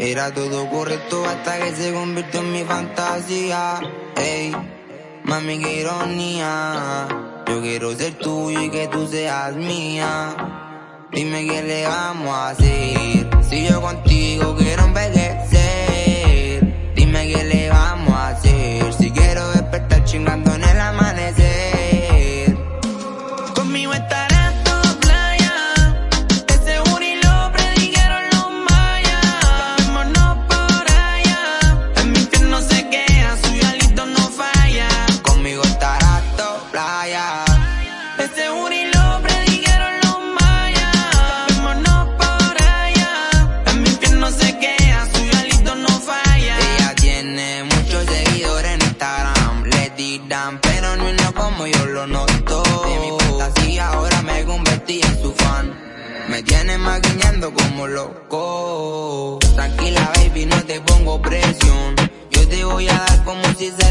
Era todo correcto hasta que se convirtió en mi fantasía. Ey, mami, qué ironía. Yo quiero ser tuyo y que tú seas mía. Dime qué le vamos a hacer. Si yo contigo quiero envejecer. pero no es como yo lo noto. De mi fantasía ahora me convertí en su fan. Me tiene más guiñando como loco. Tranquila, baby, no te pongo presión. Yo te voy a dar como si se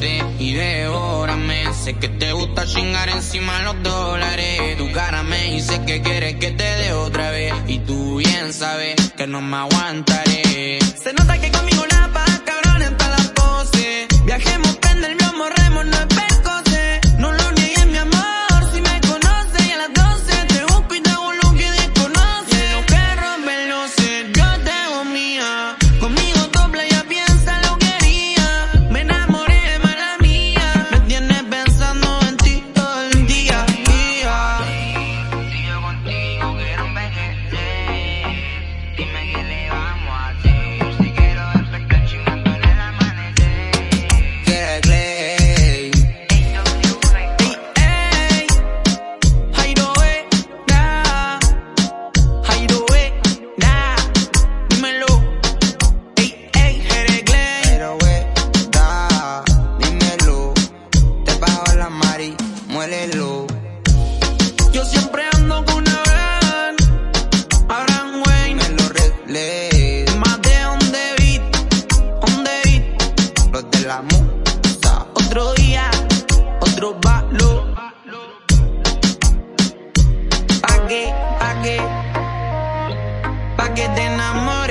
Siéntate y devórame. Sé que te gusta chingar encima los dólares. Tu cara me dice que quieres que te dé otra vez. Y tú bien sabes que no me aguantaré. Se nota ¿Pa' qué? ¿Pa' qué? ¿Pa' que te enamores?